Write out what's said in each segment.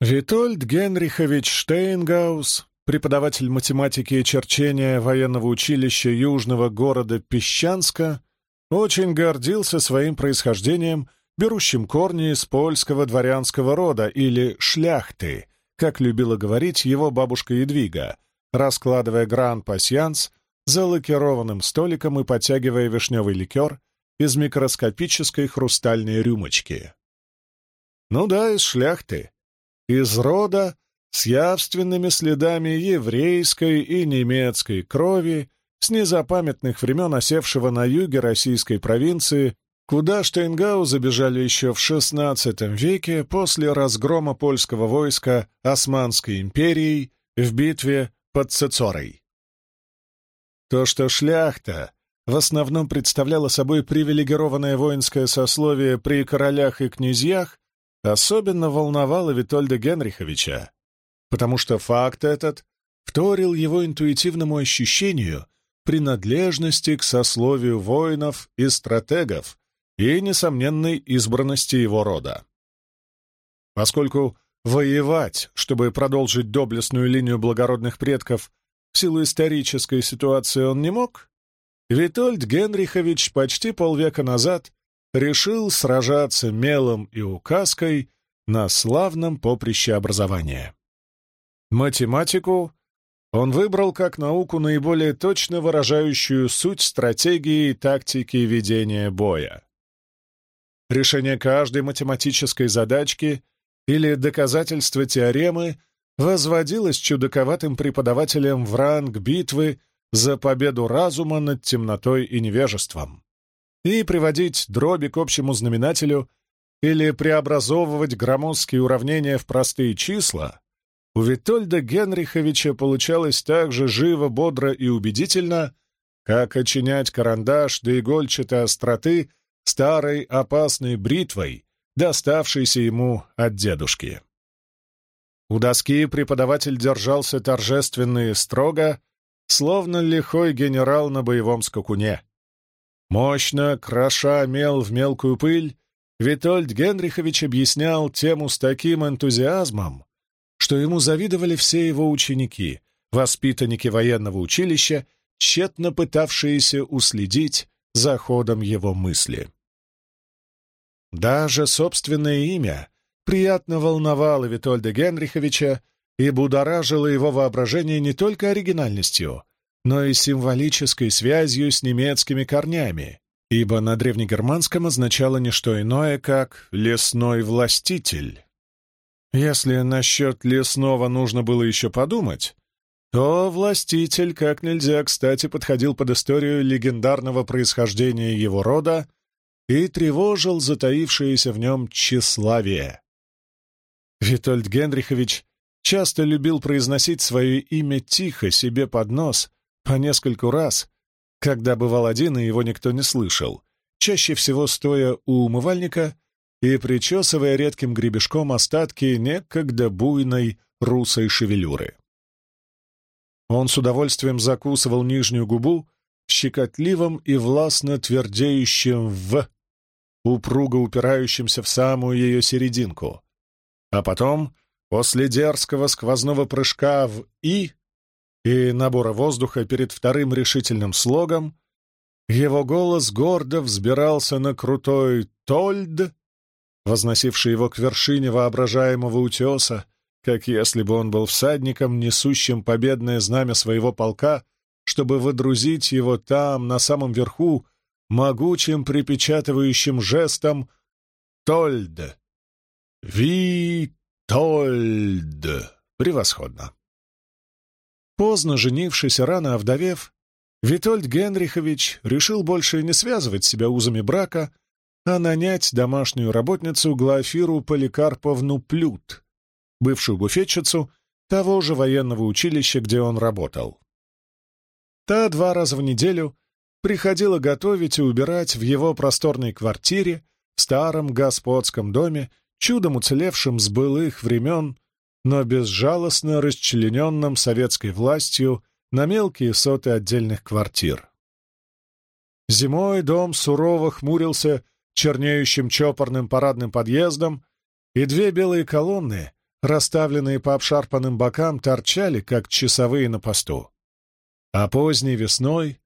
Витольд Генрихович Штейнгаус, преподаватель математики и черчения военного училища южного города Песчанска, очень гордился своим происхождением, берущим корни из польского дворянского рода или шляхты, как любила говорить его бабушка Едвига, раскладывая гран-пасьянс за лакированным столиком и подтягивая вишневый ликер из микроскопической хрустальной рюмочки. Ну да, из шляхты. Из рода с явственными следами еврейской и немецкой крови с незапамятных времен осевшего на юге российской провинции, куда Штейнгау забежали еще в XVI веке после разгрома польского войска Османской империей в битве под Цецорой. То, что шляхта в основном представляла собой привилегированное воинское сословие при королях и князьях, особенно волновало Витольда Генриховича, потому что факт этот вторил его интуитивному ощущению принадлежности к сословию воинов и стратегов и несомненной избранности его рода. Поскольку воевать, чтобы продолжить доблестную линию благородных предков, в силу исторической ситуации он не мог, Витольд Генрихович почти полвека назад решил сражаться мелом и указкой на славном поприще образования. Математику он выбрал как науку, наиболее точно выражающую суть стратегии и тактики ведения боя. Решение каждой математической задачки или доказательство теоремы возводилось чудаковатым преподавателем в ранг битвы за победу разума над темнотой и невежеством. И приводить дроби к общему знаменателю или преобразовывать громоздкие уравнения в простые числа у Витольда Генриховича получалось так же живо, бодро и убедительно, как очинять карандаш до игольчатой остроты старой опасной бритвой, доставшейся ему от дедушки. У доски преподаватель держался торжественно и строго, словно лихой генерал на боевом скакуне. Мощно, кроша мел в мелкую пыль, Витольд Генрихович объяснял тему с таким энтузиазмом, что ему завидовали все его ученики, воспитанники военного училища, тщетно пытавшиеся уследить за ходом его мысли. Даже собственное имя приятно волновало Витольда Генриховича и будоражило его воображение не только оригинальностью, но и символической связью с немецкими корнями, ибо на древнегерманском означало не что иное, как «лесной властитель». Если насчет лесного нужно было еще подумать, то властитель как нельзя кстати подходил под историю легендарного происхождения его рода и тревожил затаившееся в нем тщеславие. Витольд Генрихович часто любил произносить свое имя тихо себе под нос по нескольку раз, когда бывал один и его никто не слышал, чаще всего стоя у умывальника и причесывая редким гребешком остатки некогда буйной русой шевелюры. Он с удовольствием закусывал нижнюю губу щекотливым и властно твердеющим «в», упруго упирающимся в самую ее серединку, а потом, после дерзкого сквозного прыжка в «и» и набора воздуха перед вторым решительным слогом, его голос гордо взбирался на крутой «тольд», возносивший его к вершине воображаемого утеса, как если бы он был всадником, несущим победное знамя своего полка, чтобы водрузить его там, на самом верху, могучим припечатывающим жестом «Тольд», Витольд. Превосходно. Поздно женившись и рано овдовев, Витольд Генрихович решил больше не связывать себя узами брака, а нанять домашнюю работницу Глафиру Поликарповну Плют, бывшую буфетчицу того же военного училища, где он работал. Та два раза в неделю приходила готовить и убирать в его просторной квартире в старом господском доме чудом уцелевшим с былых времен, но безжалостно расчлененным советской властью на мелкие соты отдельных квартир. Зимой дом сурово хмурился чернеющим чопорным парадным подъездом, и две белые колонны, расставленные по обшарпанным бокам, торчали, как часовые на посту. А поздней весной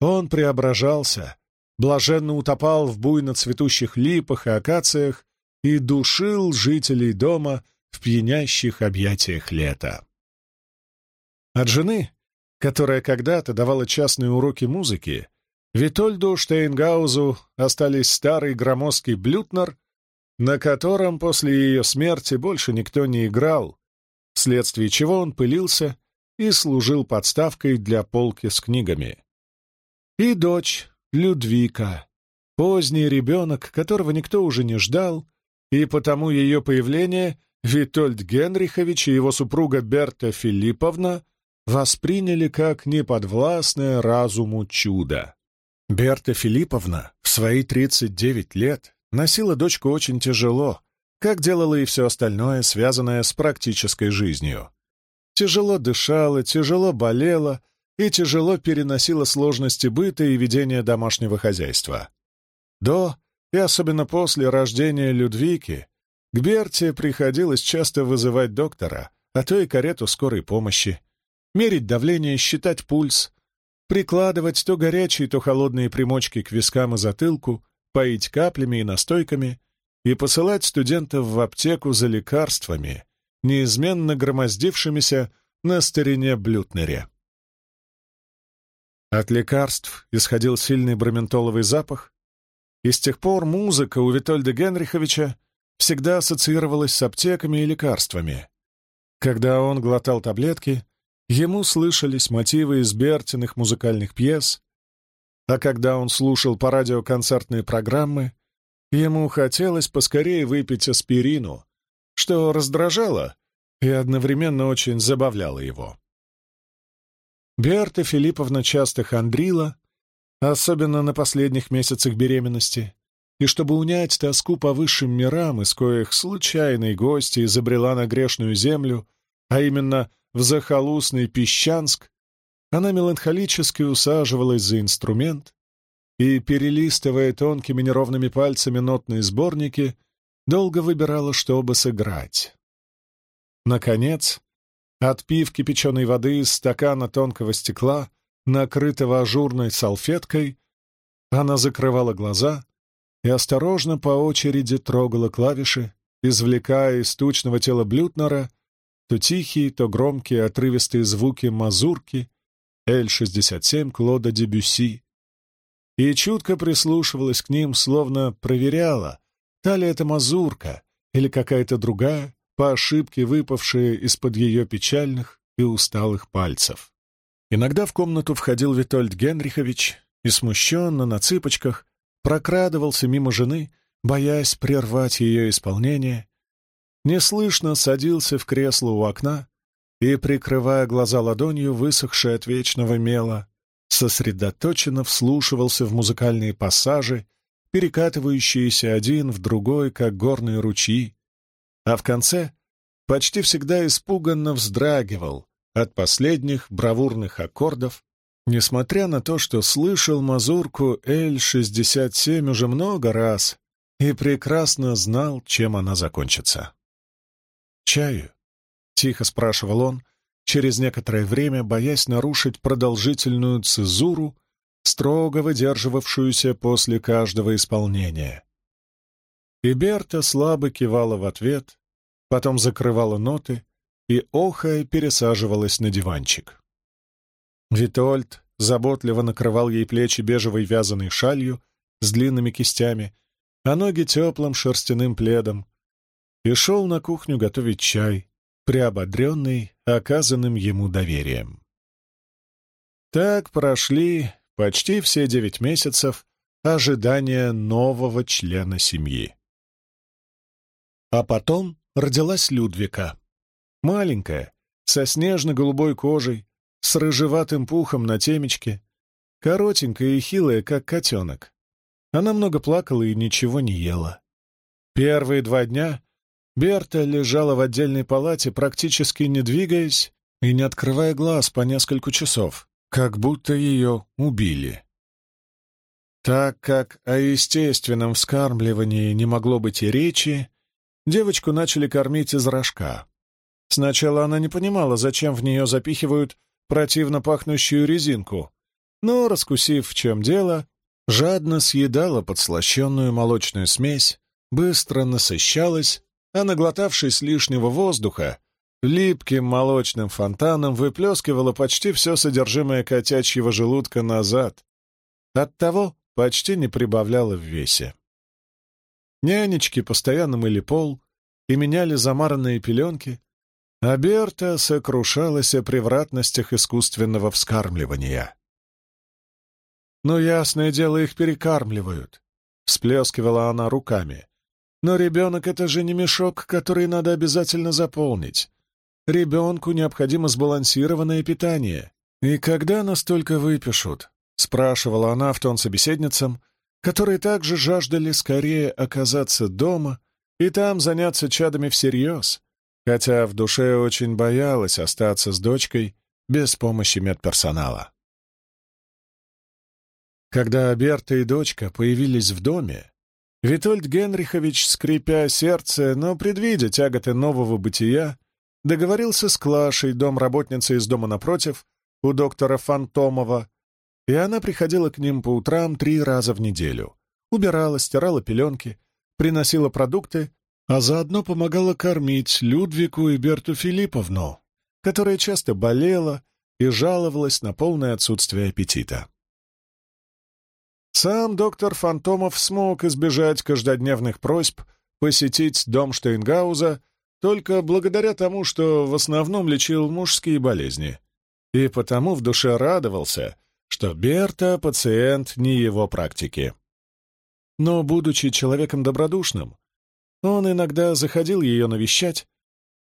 он преображался, блаженно утопал в буйно цветущих липах и акациях и душил жителей дома в пьянящих объятиях лета. От жены, которая когда-то давала частные уроки музыки, Витольду Штейнгаузу остались старый громоздкий блютнер, на котором после ее смерти больше никто не играл, вследствие чего он пылился и служил подставкой для полки с книгами. И дочь Людвика, поздний ребенок, которого никто уже не ждал, и потому ее появление Витольд Генрихович и его супруга Берта Филипповна восприняли как неподвластное разуму чудо. Берта Филипповна в свои 39 лет носила дочку очень тяжело, как делала и все остальное, связанное с практической жизнью. Тяжело дышала, тяжело болела и тяжело переносила сложности быта и ведения домашнего хозяйства. До и особенно после рождения Людвики к Берте приходилось часто вызывать доктора, а то и карету скорой помощи, мерить давление, считать пульс, прикладывать то горячие, то холодные примочки к вискам и затылку, поить каплями и настойками и посылать студентов в аптеку за лекарствами, неизменно громоздившимися на старине блютнере. От лекарств исходил сильный броментоловый запах, и с тех пор музыка у Витольда Генриховича всегда ассоциировалась с аптеками и лекарствами. Когда он глотал таблетки, ему слышались мотивы из Бертиных музыкальных пьес, а когда он слушал по радио концертные программы, ему хотелось поскорее выпить аспирину, что раздражало и одновременно очень забавляло его. Берта Филипповна часто хандрила, особенно на последних месяцах беременности, и чтобы унять тоску по высшим мирам, из коих случайной гости изобрела на грешную землю, а именно в захолустный Песчанск, она меланхолически усаживалась за инструмент и, перелистывая тонкими неровными пальцами нотные сборники, долго выбирала, чтобы сыграть. Наконец, отпив кипяченой воды из стакана тонкого стекла, накрытого ажурной салфеткой, она закрывала глаза и осторожно по очереди трогала клавиши, извлекая из тучного тела Блютнера то тихие, то громкие отрывистые звуки мазурки Л-67 Клода Дебюси, и чутко прислушивалась к ним, словно проверяла, та ли это мазурка или какая-то другая, по ошибке выпавшая из-под ее печальных и усталых пальцев. Иногда в комнату входил Витольд Генрихович и смущенно, на цыпочках, прокрадывался мимо жены, боясь прервать ее исполнение, неслышно садился в кресло у окна и, прикрывая глаза ладонью, высохшей от вечного мела, сосредоточенно вслушивался в музыкальные пассажи, перекатывающиеся один в другой, как горные ручьи, а в конце почти всегда испуганно вздрагивал от последних бравурных аккордов, несмотря на то, что слышал мазурку L-67 уже много раз и прекрасно знал, чем она закончится. «Чаю?» — тихо спрашивал он, через некоторое время боясь нарушить продолжительную цезуру, строго выдерживавшуюся после каждого исполнения. И Берта слабо кивала в ответ, потом закрывала ноты и, охая, пересаживалась на диванчик. Витольд заботливо накрывал ей плечи бежевой вязаной шалью с длинными кистями, а ноги теплым шерстяным пледом, и шел на кухню готовить чай, приободренный оказанным ему доверием. Так прошли почти все девять месяцев ожидания нового члена семьи. А потом родилась Людвика. Маленькая, со снежно-голубой кожей, с рыжеватым пухом на темечке, коротенькая и хилая, как котенок. Она много плакала и ничего не ела. Первые два дня Берта лежала в отдельной палате, практически не двигаясь и не открывая глаз по несколько часов, как будто ее убили. Так как о естественном вскармливании не могло быть и речи, девочку начали кормить из рожка, Сначала она не понимала, зачем в нее запихивают противно пахнущую резинку, но, раскусив, в чем дело, жадно съедала подслащенную молочную смесь, быстро насыщалась, а наглотавшись лишнего воздуха, липким молочным фонтаном выплескивала почти все содержимое котячьего желудка назад. Оттого почти не прибавляла в весе. Нянечки постоянно мыли пол и меняли замаранные пеленки, а Берта сокрушалась о превратностях искусственного вскармливания. «Ну, ясное дело, их перекармливают», — всплескивала она руками. «Но ребенок — это же не мешок, который надо обязательно заполнить. Ребенку необходимо сбалансированное питание. И когда настолько выпишут?» — спрашивала она в тон собеседницам, которые также жаждали скорее оказаться дома и там заняться чадами всерьез, хотя в душе очень боялась остаться с дочкой без помощи медперсонала. Когда Берта и дочка появились в доме, Витольд Генрихович, скрипя сердце, но предвидя тяготы нового бытия, договорился с Клашей, домработницей из дома напротив, у доктора Фантомова, и она приходила к ним по утрам три раза в неделю. Убирала, стирала пеленки, приносила продукты, а заодно помогала кормить Людвику и Берту Филипповну, которая часто болела и жаловалась на полное отсутствие аппетита. Сам доктор Фантомов смог избежать каждодневных просьб посетить дом Штейнгауза только благодаря тому, что в основном лечил мужские болезни, и потому в душе радовался, что Берта — пациент не его практики. Но, будучи человеком добродушным, он иногда заходил ее навещать,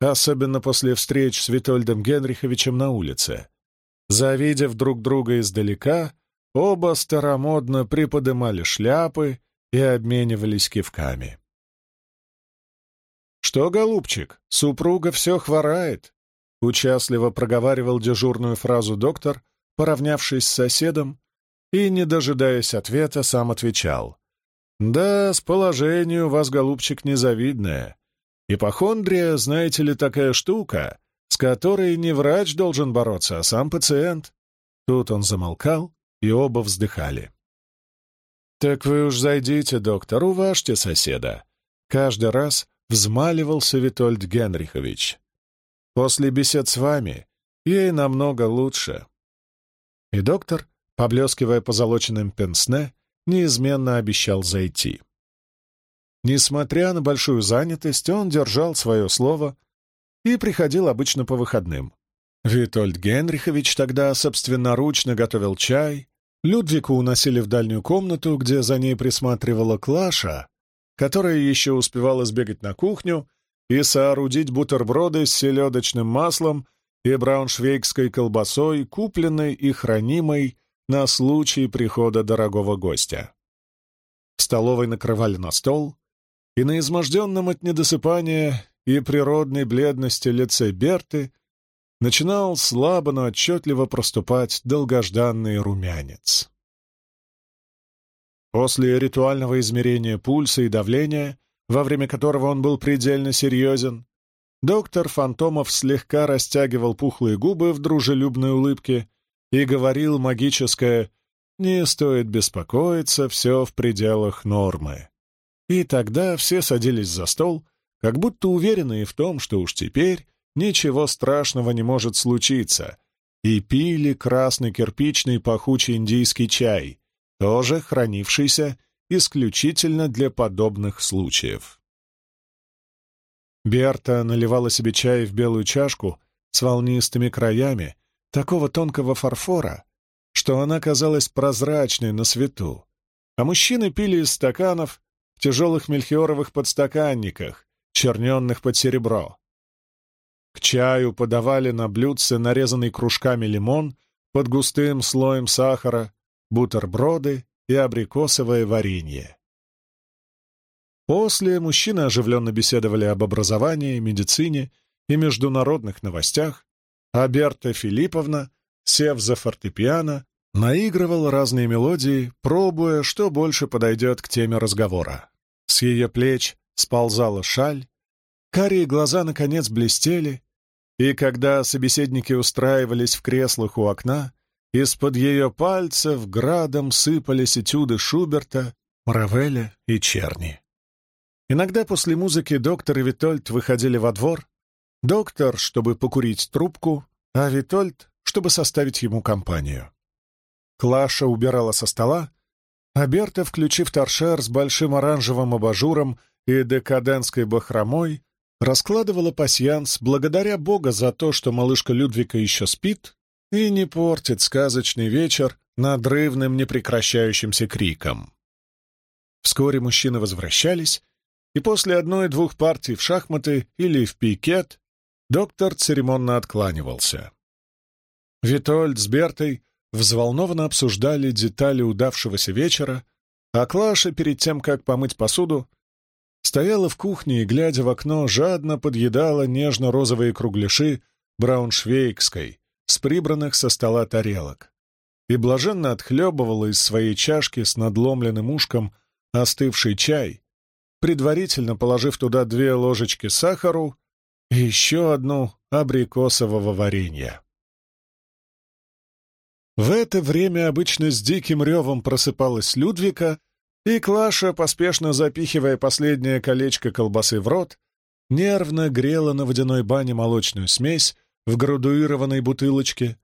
особенно после встреч с Витольдом Генриховичем на улице. Завидев друг друга издалека, оба старомодно приподымали шляпы и обменивались кивками. «Что, голубчик, супруга все хворает?» — участливо проговаривал дежурную фразу доктор, поравнявшись с соседом, и, не дожидаясь ответа, сам отвечал. «Да, с положению вас, голубчик, незавидное. Ипохондрия, знаете ли, такая штука, с которой не врач должен бороться, а сам пациент». Тут он замолкал, и оба вздыхали. «Так вы уж зайдите, доктор, уважьте соседа». Каждый раз взмаливался Витольд Генрихович. «После бесед с вами ей намного лучше». И доктор, поблескивая позолоченным пенсне, неизменно обещал зайти. Несмотря на большую занятость, он держал свое слово и приходил обычно по выходным. Витольд Генрихович тогда собственноручно готовил чай, Людвику уносили в дальнюю комнату, где за ней присматривала Клаша, которая еще успевала сбегать на кухню и соорудить бутерброды с селедочным маслом и брауншвейгской колбасой, купленной и хранимой на случай прихода дорогого гостя. В столовой накрывали на стол, и на изможденном от недосыпания и природной бледности лице Берты начинал слабо, но отчетливо проступать долгожданный румянец. После ритуального измерения пульса и давления, во время которого он был предельно серьезен, доктор Фантомов слегка растягивал пухлые губы в дружелюбной улыбке и говорил магическое «Не стоит беспокоиться, все в пределах нормы». И тогда все садились за стол, как будто уверенные в том, что уж теперь ничего страшного не может случиться, и пили красный кирпичный пахучий индийский чай, тоже хранившийся исключительно для подобных случаев. Берта наливала себе чай в белую чашку с волнистыми краями, такого тонкого фарфора, что она казалась прозрачной на свету, а мужчины пили из стаканов в тяжелых мельхиоровых подстаканниках, черненных под серебро. К чаю подавали на блюдце нарезанный кружками лимон под густым слоем сахара, бутерброды и абрикосовое варенье. После мужчины оживленно беседовали об образовании, медицине и международных новостях, а Берта Филипповна, сев за фортепиано, наигрывал разные мелодии, пробуя, что больше подойдет к теме разговора. С ее плеч сползала шаль, карие глаза, наконец, блестели, и когда собеседники устраивались в креслах у окна, из-под ее пальцев градом сыпались этюды Шуберта, Равеля и Черни. Иногда после музыки доктор и Витольд выходили во двор, доктор, чтобы покурить трубку, а Витольд, чтобы составить ему компанию. Клаша убирала со стола, а Берта, включив торшер с большим оранжевым абажуром и декадентской бахромой, раскладывала пасьянс, благодаря Бога за то, что малышка Людвика еще спит и не портит сказочный вечер надрывным непрекращающимся криком. Вскоре мужчины возвращались, и после одной-двух партий в шахматы или в пикет доктор церемонно откланивался. Витольд с Бертой взволнованно обсуждали детали удавшегося вечера, а Клаша, перед тем, как помыть посуду, стояла в кухне и, глядя в окно, жадно подъедала нежно-розовые кругляши брауншвейгской с прибранных со стола тарелок и блаженно отхлебывала из своей чашки с надломленным ушком остывший чай, предварительно положив туда две ложечки сахару еще одну абрикосового варенья. В это время обычно с диким ревом просыпалась Людвика, и Клаша, поспешно запихивая последнее колечко колбасы в рот, нервно грела на водяной бане молочную смесь в градуированной бутылочке,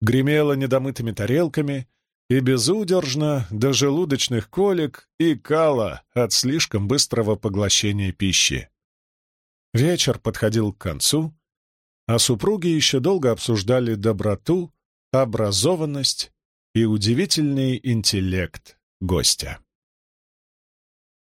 гремела недомытыми тарелками и безудержно до желудочных колик и кала от слишком быстрого поглощения пищи. Вечер подходил к концу, а супруги еще долго обсуждали доброту, образованность и удивительный интеллект гостя.